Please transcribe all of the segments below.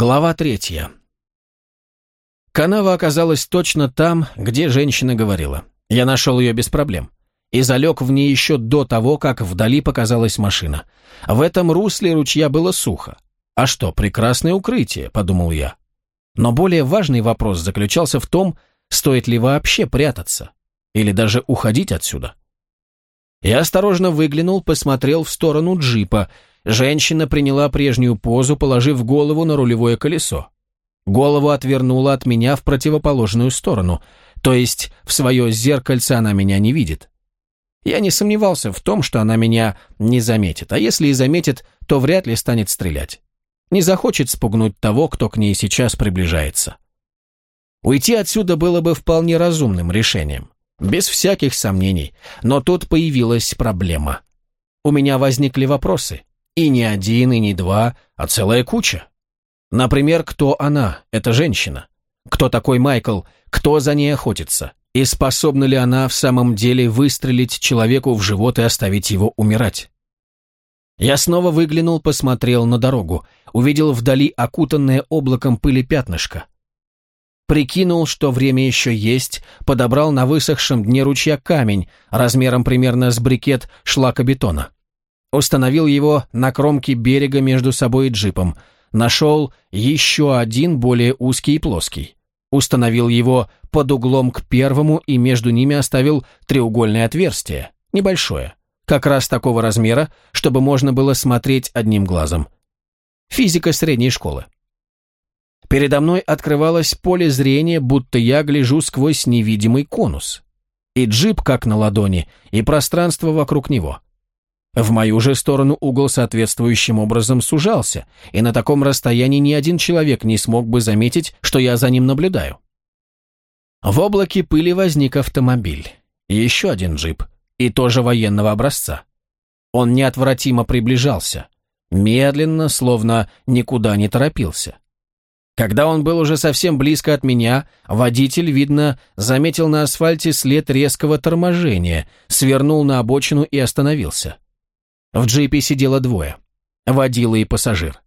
Глава третья. Канава оказалась точно там, где женщина говорила. Я нашел ее без проблем. И залег в ней еще до того, как вдали показалась машина. В этом русле ручья было сухо. А что, прекрасное укрытие, подумал я. Но более важный вопрос заключался в том, стоит ли вообще прятаться. Или даже уходить отсюда. Я осторожно выглянул, посмотрел в сторону джипа – Женщина приняла прежнюю позу, положив голову на рулевое колесо. Голову отвернула от меня в противоположную сторону, то есть в свое зеркальце она меня не видит. Я не сомневался в том, что она меня не заметит, а если и заметит, то вряд ли станет стрелять. Не захочет спугнуть того, кто к ней сейчас приближается. Уйти отсюда было бы вполне разумным решением, без всяких сомнений, но тут появилась проблема. У меня возникли вопросы. И не один, и не два, а целая куча. Например, кто она, эта женщина? Кто такой Майкл? Кто за ней охотится? И способна ли она в самом деле выстрелить человеку в живот и оставить его умирать? Я снова выглянул, посмотрел на дорогу, увидел вдали окутанное облаком пыли пятнышко. Прикинул, что время еще есть, подобрал на высохшем дне ручья камень, размером примерно с брикет шлакобетона. Установил его на кромке берега между собой и джипом. Нашел еще один, более узкий и плоский. Установил его под углом к первому и между ними оставил треугольное отверстие, небольшое, как раз такого размера, чтобы можно было смотреть одним глазом. Физика средней школы. Передо мной открывалось поле зрения, будто я гляжу сквозь невидимый конус. И джип как на ладони, и пространство вокруг него. В мою же сторону угол соответствующим образом сужался, и на таком расстоянии ни один человек не смог бы заметить, что я за ним наблюдаю. В облаке пыли возник автомобиль. еще один джип, и тоже военного образца. Он неотвратимо приближался, медленно, словно никуда не торопился. Когда он был уже совсем близко от меня, водитель, видно, заметил на асфальте след резкого торможения, свернул на обочину и остановился. В джипе сидело двое. Водила и пассажир.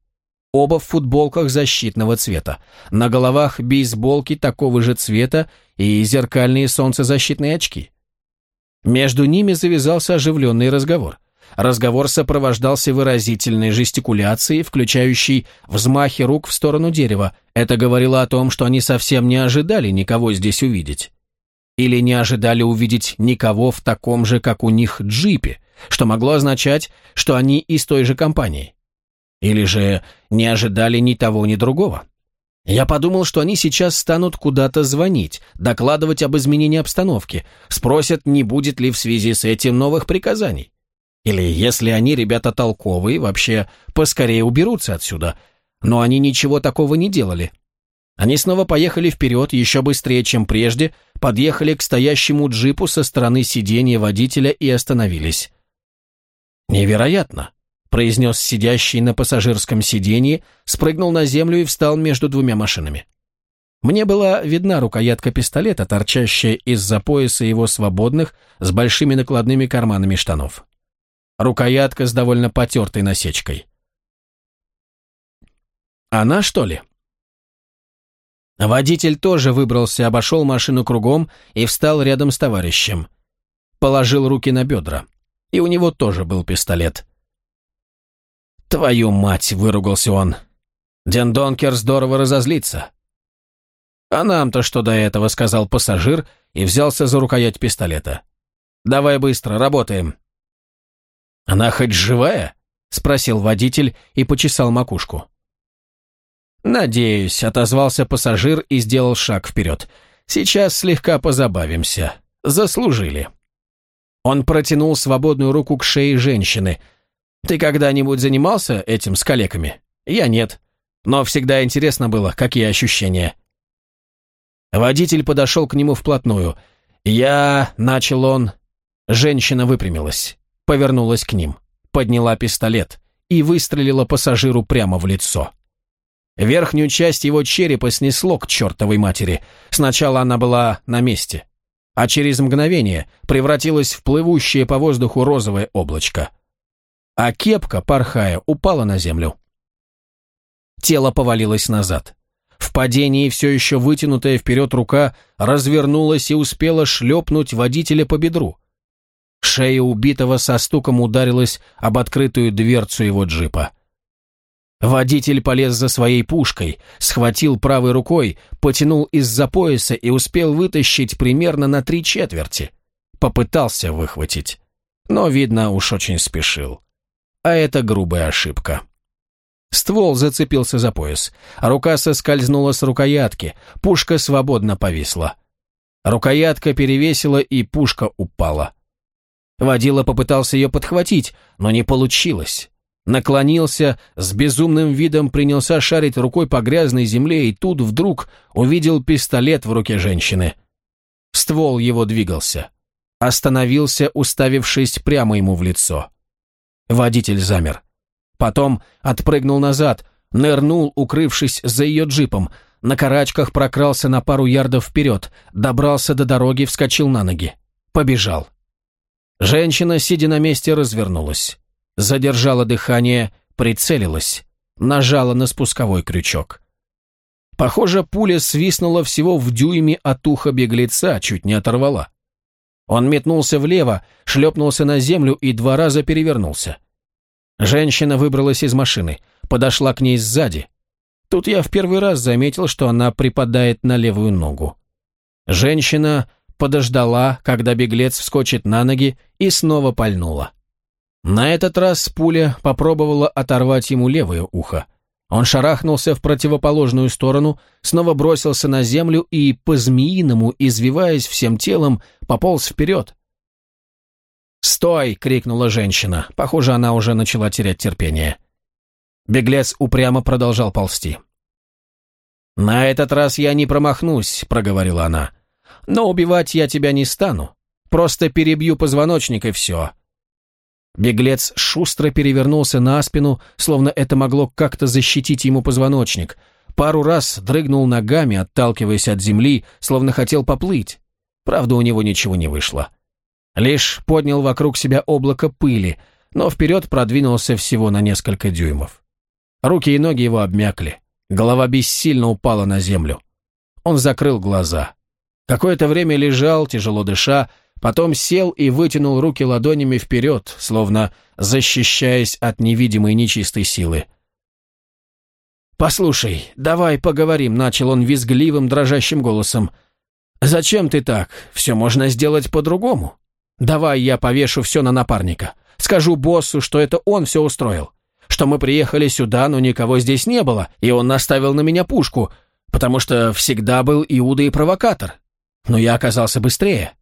Оба в футболках защитного цвета. На головах бейсболки такого же цвета и зеркальные солнцезащитные очки. Между ними завязался оживленный разговор. Разговор сопровождался выразительной жестикуляцией, включающей взмахи рук в сторону дерева. Это говорило о том, что они совсем не ожидали никого здесь увидеть. Или не ожидали увидеть никого в таком же, как у них, джипе, что могло означать, что они из той же компании. Или же не ожидали ни того, ни другого. Я подумал, что они сейчас станут куда-то звонить, докладывать об изменении обстановки, спросят, не будет ли в связи с этим новых приказаний. Или, если они ребята толковые, вообще поскорее уберутся отсюда. Но они ничего такого не делали. Они снова поехали вперед, еще быстрее, чем прежде, подъехали к стоящему джипу со стороны сиденья водителя и остановились. «Невероятно!» – произнес сидящий на пассажирском сиденье, спрыгнул на землю и встал между двумя машинами. Мне была видна рукоятка пистолета, торчащая из-за пояса его свободных, с большими накладными карманами штанов. Рукоятка с довольно потертой насечкой. «Она, что ли?» Водитель тоже выбрался, обошел машину кругом и встал рядом с товарищем. Положил руки на бедра и у него тоже был пистолет. «Твою мать!» — выругался он. «Ден Донкер здорово разозлится». «А нам-то что до этого?» — сказал пассажир и взялся за рукоять пистолета. «Давай быстро, работаем». «Она хоть живая?» — спросил водитель и почесал макушку. «Надеюсь», — отозвался пассажир и сделал шаг вперед. «Сейчас слегка позабавимся. Заслужили». Он протянул свободную руку к шее женщины. «Ты когда-нибудь занимался этим с калеками?» «Я нет. Но всегда интересно было, какие ощущения». Водитель подошел к нему вплотную. «Я...» — начал он. Женщина выпрямилась, повернулась к ним, подняла пистолет и выстрелила пассажиру прямо в лицо. Верхнюю часть его черепа снесло к чертовой матери. Сначала она была на месте а через мгновение превратилась в плывущее по воздуху розовое облачко. А кепка, порхая, упала на землю. Тело повалилось назад. В падении все еще вытянутая вперед рука развернулась и успела шлепнуть водителя по бедру. Шея убитого со стуком ударилась об открытую дверцу его джипа. Водитель полез за своей пушкой, схватил правой рукой, потянул из-за пояса и успел вытащить примерно на три четверти. Попытался выхватить, но, видно, уж очень спешил. А это грубая ошибка. Ствол зацепился за пояс, рука соскользнула с рукоятки, пушка свободно повисла. Рукоятка перевесила, и пушка упала. Водила попытался ее подхватить, но не получилось. Наклонился, с безумным видом принялся шарить рукой по грязной земле, и тут вдруг увидел пистолет в руке женщины. Ствол его двигался. Остановился, уставившись прямо ему в лицо. Водитель замер. Потом отпрыгнул назад, нырнул, укрывшись за ее джипом, на карачках прокрался на пару ярдов вперед, добрался до дороги, вскочил на ноги. Побежал. Женщина, сидя на месте, развернулась. Задержала дыхание, прицелилась, нажала на спусковой крючок. Похоже, пуля свистнула всего в дюйме от уха беглеца, чуть не оторвала. Он метнулся влево, шлепнулся на землю и два раза перевернулся. Женщина выбралась из машины, подошла к ней сзади. Тут я в первый раз заметил, что она припадает на левую ногу. Женщина подождала, когда беглец вскочит на ноги, и снова пальнула. На этот раз пуля попробовала оторвать ему левое ухо. Он шарахнулся в противоположную сторону, снова бросился на землю и, по-змеиному, извиваясь всем телом, пополз вперед. «Стой!» — крикнула женщина. Похоже, она уже начала терять терпение. Беглец упрямо продолжал ползти. «На этот раз я не промахнусь», — проговорила она. Но убивать я тебя не стану. Просто перебью позвоночник и все». Беглец шустро перевернулся на спину, словно это могло как-то защитить ему позвоночник. Пару раз дрыгнул ногами, отталкиваясь от земли, словно хотел поплыть. Правда, у него ничего не вышло. Лишь поднял вокруг себя облако пыли, но вперед продвинулся всего на несколько дюймов. Руки и ноги его обмякли. Голова бессильно упала на землю. Он закрыл глаза. Какое-то время лежал, тяжело дыша, потом сел и вытянул руки ладонями вперед, словно защищаясь от невидимой нечистой силы. «Послушай, давай поговорим», — начал он визгливым, дрожащим голосом. «Зачем ты так? Все можно сделать по-другому. Давай я повешу все на напарника. Скажу боссу, что это он все устроил. Что мы приехали сюда, но никого здесь не было, и он наставил на меня пушку, потому что всегда был Иуда и провокатор. Но я оказался быстрее.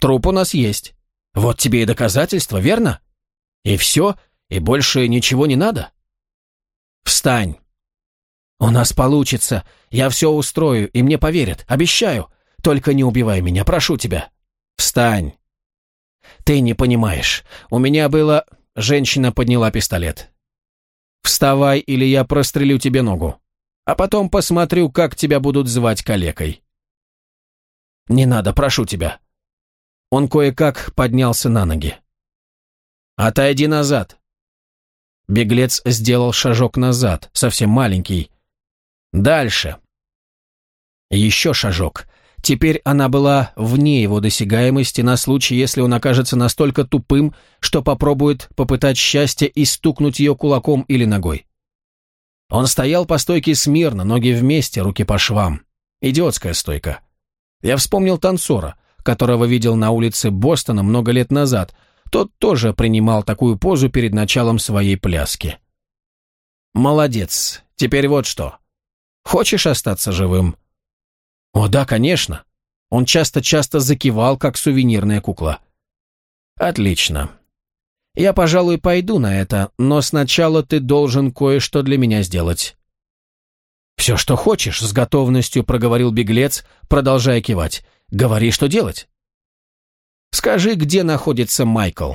Труп у нас есть. Вот тебе и доказательства, верно? И все, и больше ничего не надо. Встань. У нас получится. Я все устрою, и мне поверят. Обещаю. Только не убивай меня, прошу тебя. Встань. Ты не понимаешь. У меня было... Женщина подняла пистолет. Вставай, или я прострелю тебе ногу. А потом посмотрю, как тебя будут звать калекой. «Не надо, прошу тебя». Он кое-как поднялся на ноги. «Отойди назад». Беглец сделал шажок назад, совсем маленький. «Дальше». Еще шажок. Теперь она была вне его досягаемости на случай, если он окажется настолько тупым, что попробует попытать счастье и стукнуть ее кулаком или ногой. Он стоял по стойке смирно, ноги вместе, руки по швам. Идиотская стойка. Я вспомнил танцора, которого видел на улице Бостона много лет назад. Тот тоже принимал такую позу перед началом своей пляски. «Молодец. Теперь вот что. Хочешь остаться живым?» «О, да, конечно». Он часто-часто закивал, как сувенирная кукла. «Отлично. Я, пожалуй, пойду на это, но сначала ты должен кое-что для меня сделать. «Все, что хочешь», — с готовностью проговорил беглец, продолжая кивать. «Говори, что делать». «Скажи, где находится Майкл.